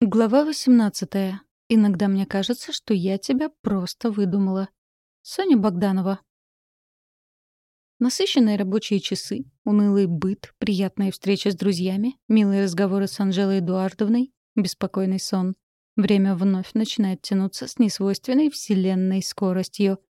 Глава 18. Иногда мне кажется, что я тебя просто выдумала. Соня Богданова. Насыщенные рабочие часы, унылый быт, приятные встречи с друзьями, милые разговоры с Анжелой Эдуардовной, беспокойный сон. Время вновь начинает тянуться с несвойственной вселенной скоростью.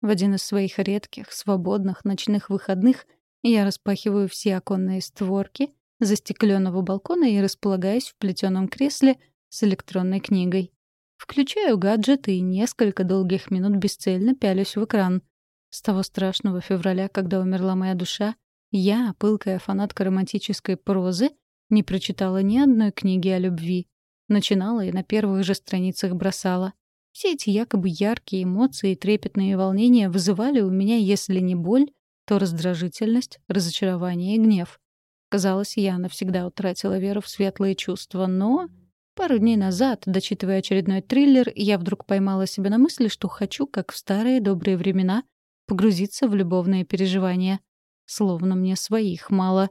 В один из своих редких, свободных ночных выходных я распахиваю все оконные створки застекленного балкона и располагаюсь в плетеном кресле — с электронной книгой. Включаю гаджет и несколько долгих минут бесцельно пялюсь в экран. С того страшного февраля, когда умерла моя душа, я, пылкая фанатка романтической прозы, не прочитала ни одной книги о любви. Начинала и на первых же страницах бросала. Все эти якобы яркие эмоции и трепетные волнения вызывали у меня, если не боль, то раздражительность, разочарование и гнев. Казалось, я навсегда утратила веру в светлые чувства, но Пару дней назад, дочитывая очередной триллер, я вдруг поймала себя на мысли, что хочу, как в старые добрые времена, погрузиться в любовные переживания. Словно мне своих мало.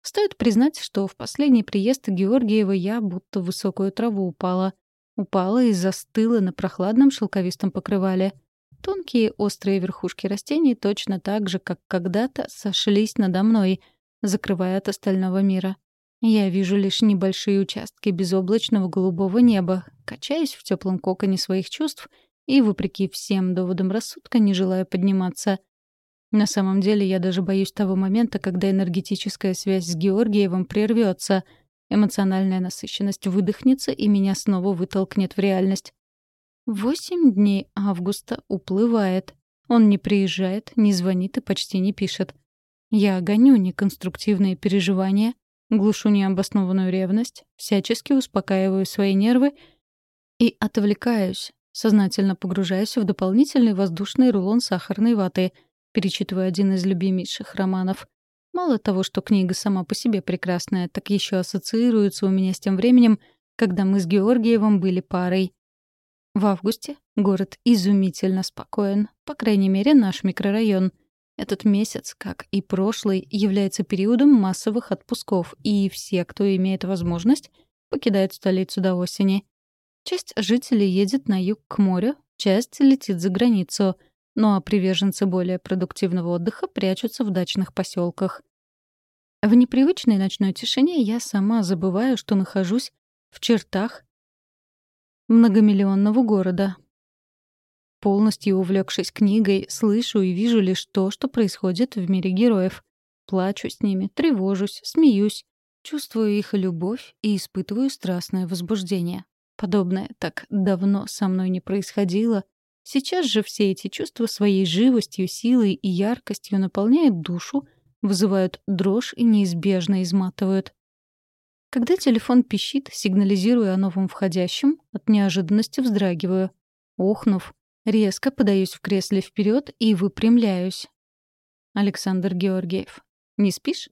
Стоит признать, что в последний приезд Георгиева я будто в высокую траву упала. Упала и застыла на прохладном шелковистом покрывале. Тонкие острые верхушки растений точно так же, как когда-то, сошлись надо мной, закрывая от остального мира. Я вижу лишь небольшие участки безоблачного голубого неба, качаясь в теплом коконе своих чувств и, вопреки всем доводам рассудка, не желаю подниматься. На самом деле я даже боюсь того момента, когда энергетическая связь с Георгиевым прервется, эмоциональная насыщенность выдохнется и меня снова вытолкнет в реальность. Восемь дней августа уплывает. Он не приезжает, не звонит и почти не пишет. Я гоню неконструктивные переживания, глушу необоснованную ревность, всячески успокаиваю свои нервы и отвлекаюсь, сознательно погружаясь в дополнительный воздушный рулон сахарной ваты, перечитывая один из любимейших романов. Мало того, что книга сама по себе прекрасная, так еще ассоциируется у меня с тем временем, когда мы с Георгиевым были парой. В августе город изумительно спокоен, по крайней мере, наш микрорайон — этот месяц, как и прошлый, является периодом массовых отпусков, и все, кто имеет возможность, покидают столицу до осени. Часть жителей едет на юг к морю, часть летит за границу, ну а приверженцы более продуктивного отдыха прячутся в дачных поселках. В непривычной ночной тишине я сама забываю, что нахожусь в чертах многомиллионного города, Полностью увлекшись книгой, слышу и вижу лишь то, что происходит в мире героев. Плачу с ними, тревожусь, смеюсь, чувствую их любовь и испытываю страстное возбуждение. Подобное так давно со мной не происходило. Сейчас же все эти чувства своей живостью, силой и яркостью наполняют душу, вызывают дрожь и неизбежно изматывают. Когда телефон пищит, сигнализируя о новом входящем, от неожиданности вздрагиваю. Охнув, Резко подаюсь в кресле вперед и выпрямляюсь. Александр Георгиев. Не спишь?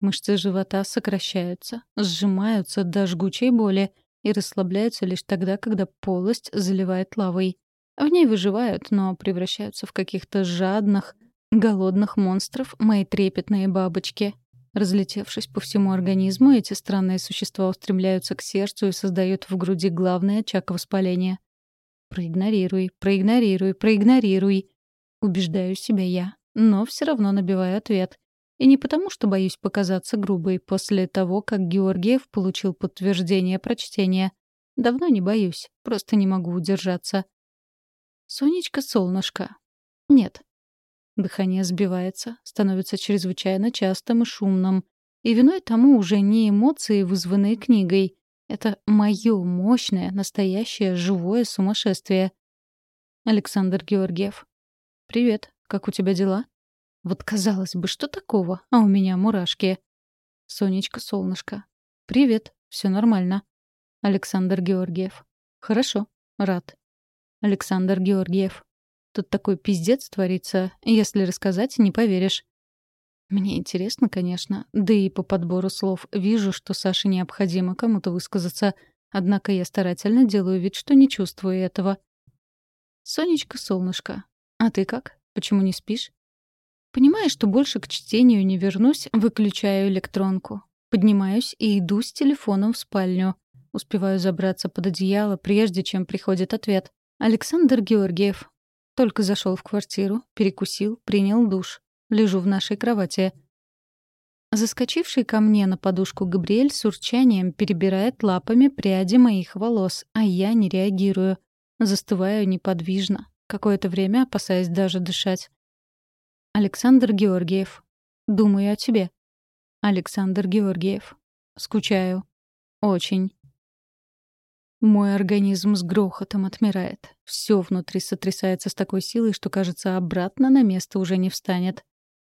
Мышцы живота сокращаются, сжимаются до жгучей боли и расслабляются лишь тогда, когда полость заливает лавой. В ней выживают, но превращаются в каких-то жадных, голодных монстров мои трепетные бабочки. Разлетевшись по всему организму, эти странные существа устремляются к сердцу и создают в груди главное очаг воспаления. Проигнорируй, проигнорируй, проигнорируй. Убеждаю себя я, но все равно набиваю ответ. И не потому, что боюсь показаться грубой после того, как Георгиев получил подтверждение прочтения. Давно не боюсь, просто не могу удержаться. Сонечка-солнышко. Нет. Дыхание сбивается, становится чрезвычайно частым и шумным. И виной тому уже не эмоции, вызванные книгой, это мое мощное, настоящее, живое сумасшествие. Александр Георгиев. «Привет. Как у тебя дела?» Вот казалось бы, что такого, а у меня мурашки. Сонечка, солнышко. «Привет. Все нормально». Александр Георгиев. «Хорошо. Рад». Александр Георгиев. Тут такой пиздец творится, если рассказать, не поверишь. Мне интересно, конечно, да и по подбору слов вижу, что Саше необходимо кому-то высказаться, однако я старательно делаю вид, что не чувствую этого. «Сонечка, солнышко, а ты как? Почему не спишь?» Понимая, что больше к чтению не вернусь, выключаю электронку. Поднимаюсь и иду с телефоном в спальню. Успеваю забраться под одеяло, прежде чем приходит ответ. Александр Георгиев. Только зашел в квартиру, перекусил, принял душ. Лежу в нашей кровати. Заскочивший ко мне на подушку Габриэль с урчанием перебирает лапами пряди моих волос, а я не реагирую. Застываю неподвижно, какое-то время опасаясь даже дышать. Александр Георгиев. Думаю о тебе. Александр Георгиев. Скучаю. Очень. Мой организм с грохотом отмирает. Все внутри сотрясается с такой силой, что, кажется, обратно на место уже не встанет.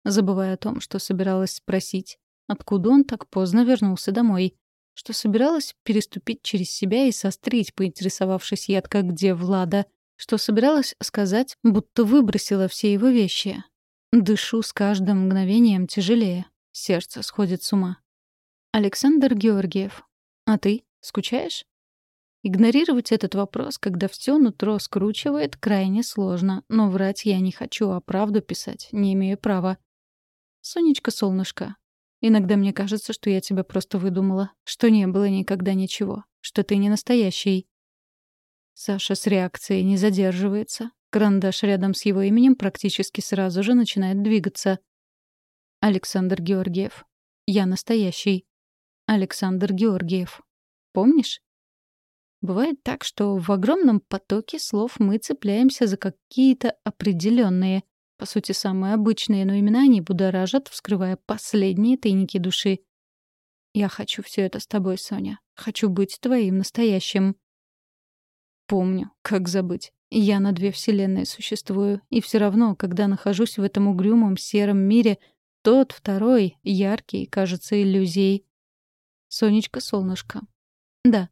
Забывая о том, что собиралась спросить, откуда он так поздно вернулся домой. Что собиралась переступить через себя и сострить, поинтересовавшись едко, где Влада. Что собиралась сказать, будто выбросила все его вещи. Дышу с каждым мгновением тяжелее. Сердце сходит с ума. Александр Георгиев. А ты скучаешь? Игнорировать этот вопрос, когда все нутро скручивает, крайне сложно, но врать я не хочу, а правду писать не имею права. Сонечка-солнышко, иногда мне кажется, что я тебя просто выдумала, что не было никогда ничего, что ты не настоящий. Саша с реакцией не задерживается. Карандаш рядом с его именем практически сразу же начинает двигаться. Александр Георгиев. Я настоящий. Александр Георгиев. Помнишь? Бывает так, что в огромном потоке слов мы цепляемся за какие-то определенные, по сути, самые обычные, но именно они будоражат, вскрывая последние тайники души. «Я хочу все это с тобой, Соня. Хочу быть твоим настоящим». Помню, как забыть. Я на две вселенные существую, и все равно, когда нахожусь в этом угрюмом сером мире, тот второй, яркий, кажется иллюзией. Сонечка-солнышко. Да,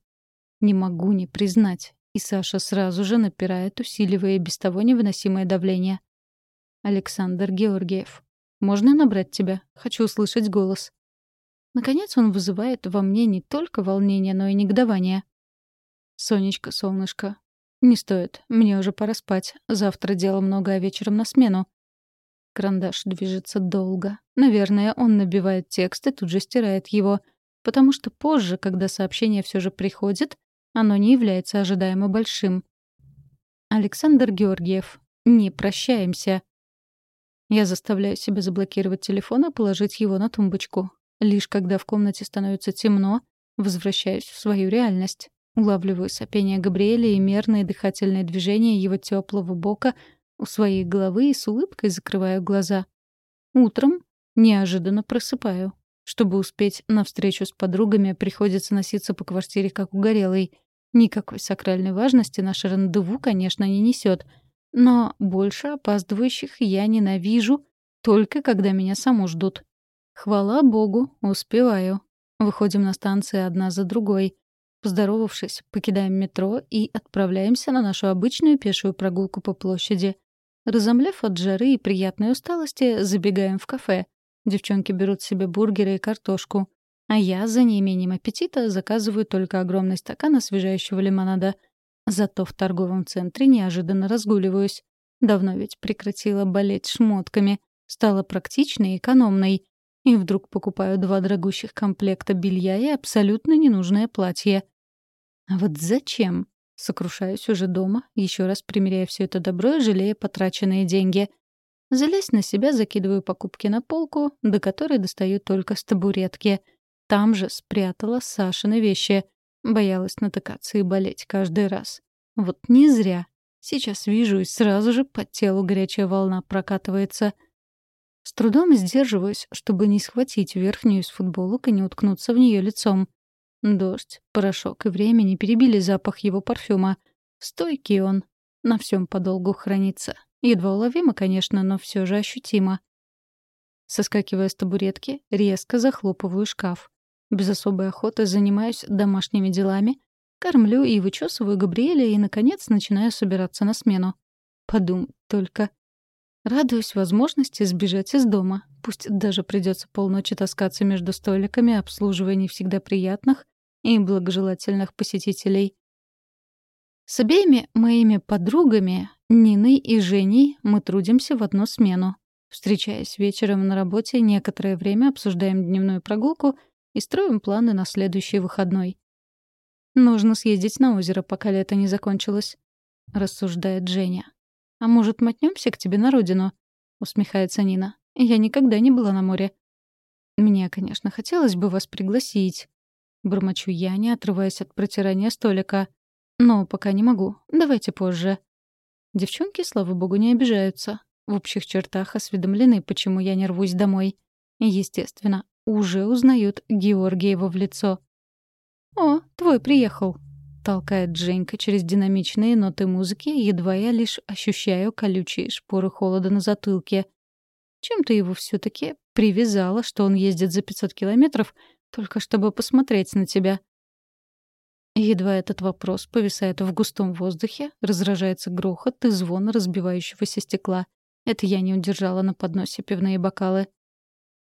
не могу не признать. И Саша сразу же напирает, усиливая без того невыносимое давление. Александр Георгиев. Можно набрать тебя? Хочу услышать голос. Наконец он вызывает во мне не только волнение, но и негодование. Сонечка, солнышко. Не стоит. Мне уже пора спать. Завтра дела много, а вечером на смену. Карандаш движется долго. Наверное, он набивает текст и тут же стирает его. Потому что позже, когда сообщение все же приходит, оно не является ожидаемо большим. Александр Георгиев. Не прощаемся. Я заставляю себя заблокировать телефон и положить его на тумбочку. Лишь когда в комнате становится темно, возвращаюсь в свою реальность. Улавливаю сопение Габриэля и мерные дыхательные движения его теплого бока у своей головы и с улыбкой закрываю глаза. Утром неожиданно просыпаю. Чтобы успеть на встречу с подругами, приходится носиться по квартире как угорелый. Никакой сакральной важности наше рандеву, конечно, не несет. Но больше опаздывающих я ненавижу, только когда меня саму ждут. Хвала богу, успеваю. Выходим на станции одна за другой. Поздоровавшись, покидаем метро и отправляемся на нашу обычную пешую прогулку по площади. Разомлев от жары и приятной усталости, забегаем в кафе — Девчонки берут себе бургеры и картошку. А я за неимением аппетита заказываю только огромный стакан освежающего лимонада. Зато в торговом центре неожиданно разгуливаюсь. Давно ведь прекратила болеть шмотками. Стала практичной и экономной. И вдруг покупаю два дорогущих комплекта белья и абсолютно ненужное платье. А вот зачем? Сокрушаюсь уже дома, еще раз примеряя все это добро и жалея потраченные деньги — Залясь на себя, закидываю покупки на полку, до которой достаю только с табуретки. Там же спрятала Сашины вещи. Боялась натыкаться и болеть каждый раз. Вот не зря. Сейчас вижу, и сразу же по телу горячая волна прокатывается. С трудом сдерживаюсь, чтобы не схватить верхнюю из футболок и не уткнуться в нее лицом. Дождь, порошок и время не перебили запах его парфюма. Стойкий он. На всем подолгу хранится. Едва уловимо, конечно, но все же ощутимо. Соскакивая с табуретки, резко захлопываю шкаф. Без особой охоты занимаюсь домашними делами, кормлю и вычесываю Габриэля и, наконец, начинаю собираться на смену. Подумать только. Радуюсь возможности сбежать из дома. Пусть даже придется полночи таскаться между столиками, обслуживая не всегда приятных и благожелательных посетителей. С обеими моими подругами Ниной и Женей мы трудимся в одну смену. Встречаясь вечером на работе, некоторое время обсуждаем дневную прогулку и строим планы на следующий выходной. Нужно съездить на озеро, пока лето не закончилось», — рассуждает Женя. «А может, мотнемся к тебе на родину?» — усмехается Нина. «Я никогда не была на море». «Мне, конечно, хотелось бы вас пригласить», — бормочу я, не отрываясь от протирания столика. «Но пока не могу. Давайте позже». Девчонки, слава богу, не обижаются. В общих чертах осведомлены, почему я не рвусь домой. Естественно, уже узнают Георгиева в лицо. «О, твой приехал», — толкает Женька через динамичные ноты музыки, едва я лишь ощущаю колючие шпоры холода на затылке. Чем ты его все таки привязала, что он ездит за 500 километров, только чтобы посмотреть на тебя? Едва этот вопрос повисает в густом воздухе, разражается грохот и звон разбивающегося стекла. Это я не удержала на подносе пивные бокалы.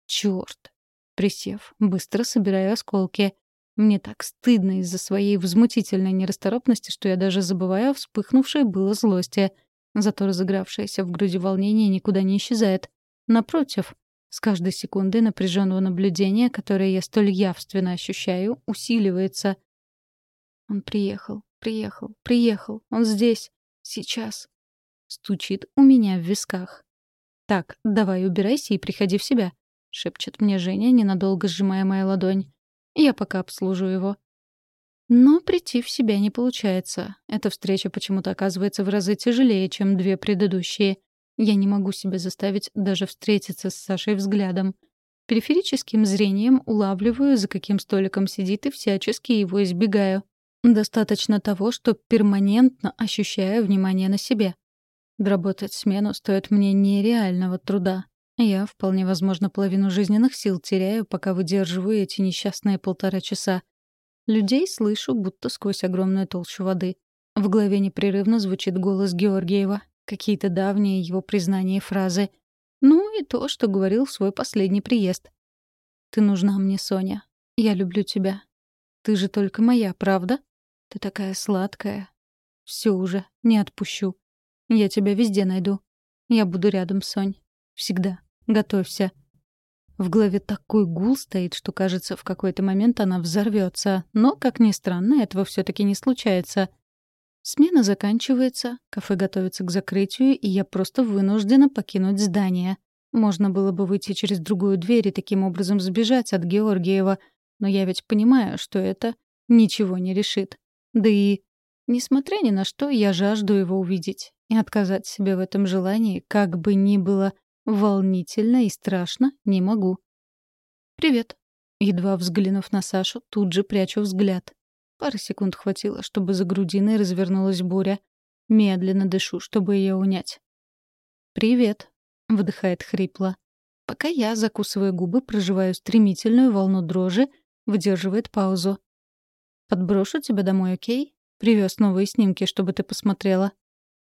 Чёрт! Присев, быстро собираю осколки. Мне так стыдно из-за своей возмутительной нерасторопности, что я даже забываю о вспыхнувшей было злости. Зато разыгравшееся в груди волнение никуда не исчезает. Напротив, с каждой секундой напряженного наблюдения, которое я столь явственно ощущаю, усиливается. Он приехал, приехал, приехал. Он здесь. Сейчас. Стучит у меня в висках. «Так, давай убирайся и приходи в себя», — шепчет мне Женя, ненадолго сжимая мою ладонь. Я пока обслужу его. Но прийти в себя не получается. Эта встреча почему-то оказывается в разы тяжелее, чем две предыдущие. Я не могу себя заставить даже встретиться с Сашей взглядом. Периферическим зрением улавливаю, за каким столиком сидит, и всячески его избегаю. Достаточно того, что перманентно ощущаю внимание на себе. Доработать смену стоит мне нереального труда. Я, вполне возможно, половину жизненных сил теряю, пока выдерживаю эти несчастные полтора часа. Людей слышу, будто сквозь огромную толщу воды. В голове непрерывно звучит голос Георгиева, какие-то давние его признания и фразы. Ну и то, что говорил в свой последний приезд. «Ты нужна мне, Соня. Я люблю тебя. Ты же только моя, правда? Ты такая сладкая. Все уже, не отпущу. Я тебя везде найду. Я буду рядом, Сонь. Всегда. Готовься. В голове такой гул стоит, что кажется, в какой-то момент она взорвется. Но, как ни странно, этого все таки не случается. Смена заканчивается, кафе готовится к закрытию, и я просто вынуждена покинуть здание. Можно было бы выйти через другую дверь и таким образом сбежать от Георгиева, но я ведь понимаю, что это ничего не решит. Да и, несмотря ни на что, я жажду его увидеть. И отказать себе в этом желании, как бы ни было волнительно и страшно, не могу. «Привет». Едва взглянув на Сашу, тут же прячу взгляд. Пары секунд хватило, чтобы за грудиной развернулась буря. Медленно дышу, чтобы ее унять. «Привет», — выдыхает хрипло. Пока я, закусывая губы, проживаю стремительную волну дрожи, выдерживает паузу. «Подброшу тебя домой, окей? Привез новые снимки, чтобы ты посмотрела».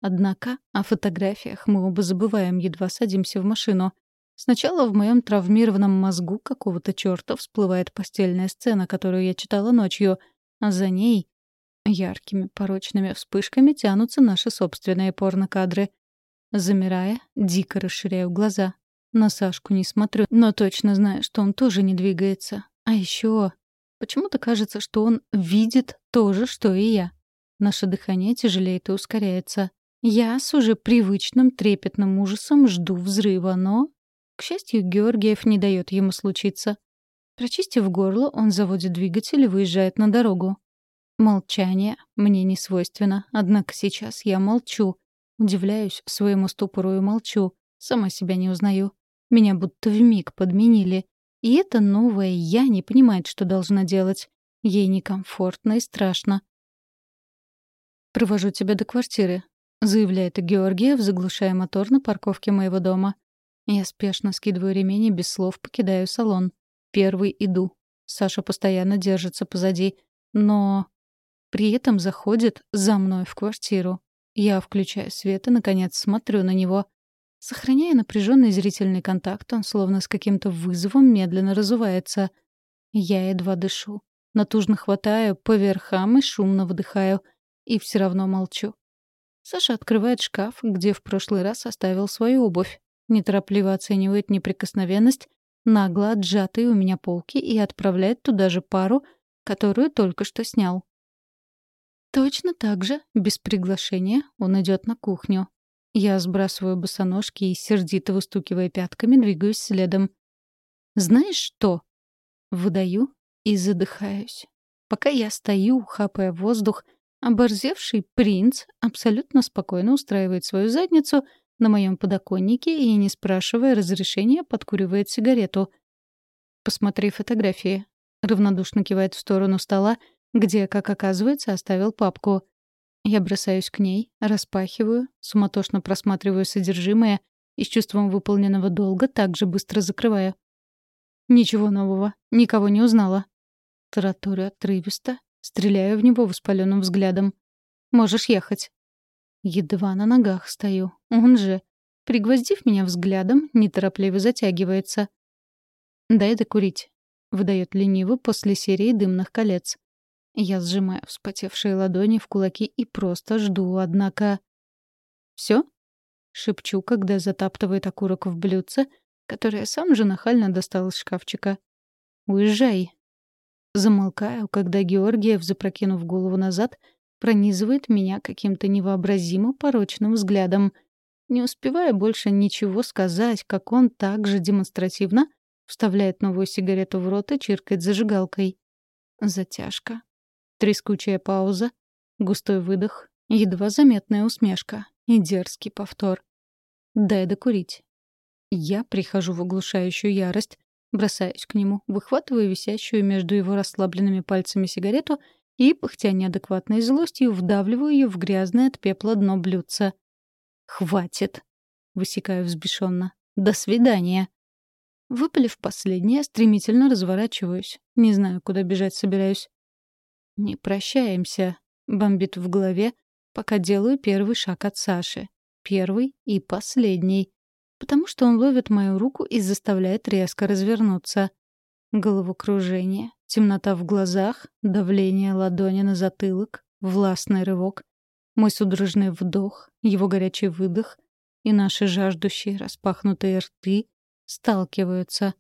Однако о фотографиях мы оба забываем, едва садимся в машину. Сначала в моем травмированном мозгу какого-то черта всплывает постельная сцена, которую я читала ночью — а за ней яркими порочными вспышками тянутся наши собственные порнокадры. Замирая, дико расширяю глаза. На Сашку не смотрю, но точно знаю, что он тоже не двигается. А еще почему-то кажется, что он видит то же, что и я. Наше дыхание тяжелеет и ускоряется. Я с уже привычным трепетным ужасом жду взрыва, но, к счастью, Георгиев не дает ему случиться. Прочистив горло, он заводит двигатель и выезжает на дорогу. Молчание мне не свойственно, однако сейчас я молчу. Удивляюсь своему ступору и молчу. Сама себя не узнаю. Меня будто вмиг подменили. И это новое «я» не понимает, что должна делать. Ей некомфортно и страшно. «Провожу тебя до квартиры», — заявляет Георгиев, заглушая мотор на парковке моего дома. Я спешно скидываю ремень и без слов покидаю салон. Первый иду. Саша постоянно держится позади, но при этом заходит за мной в квартиру. Я включаю свет и, наконец, смотрю на него. Сохраняя напряженный зрительный контакт, он словно с каким-то вызовом медленно разувается. Я едва дышу. Натужно хватаю по верхам и шумно выдыхаю. И все равно молчу. Саша открывает шкаф, где в прошлый раз оставил свою обувь. Неторопливо оценивает неприкосновенность нагло отжатые у меня полки и отправляет туда же пару, которую только что снял. Точно так же, без приглашения, он идет на кухню. Я сбрасываю босоножки и, сердито выстукивая пятками, двигаюсь следом. «Знаешь что?» Выдаю и задыхаюсь. Пока я стою, хапая воздух, оборзевший принц абсолютно спокойно устраивает свою задницу на моем подоконнике и, не спрашивая разрешения, подкуривает сигарету. «Посмотри фотографии», — равнодушно кивает в сторону стола, где, как оказывается, оставил папку. Я бросаюсь к ней, распахиваю, суматошно просматриваю содержимое и с чувством выполненного долга также быстро закрываю. Ничего нового, никого не узнала. Тараторю отрывисто, стреляю в него воспаленным взглядом. Можешь ехать. Едва на ногах стою. Он же, пригвоздив меня взглядом, неторопливо затягивается. «Дай докурить», — выдает лениво после серии дымных колец. Я сжимаю вспотевшие ладони в кулаки и просто жду, однако... «Всё?» — шепчу, когда затаптывает окурок в блюдце, которое сам же нахально достал из шкафчика. «Уезжай!» Замолкаю, когда Георгиев, запрокинув голову назад, пронизывает меня каким-то невообразимо порочным взглядом. Не успевая больше ничего сказать, как он также демонстративно вставляет новую сигарету в рот и чиркает зажигалкой. Затяжка. Трескучая пауза, густой выдох, едва заметная усмешка и дерзкий повтор. «Дай докурить». Я прихожу в оглушающую ярость, бросаюсь к нему, выхватываю висящую между его расслабленными пальцами сигарету и, пыхтя неадекватной злостью, вдавливаю ее в грязное от пепла дно блюдца. «Хватит!» — высекаю взбешенно. «До свидания!» Выпалив последнее, стремительно разворачиваюсь. Не знаю, куда бежать собираюсь. «Не прощаемся», — бомбит в голове, пока делаю первый шаг от Саши. Первый и последний. Потому что он ловит мою руку и заставляет резко развернуться. Головокружение, темнота в глазах, давление ладони на затылок, властный рывок, мой судорожный вдох, его горячий выдох и наши жаждущие распахнутые рты сталкиваются.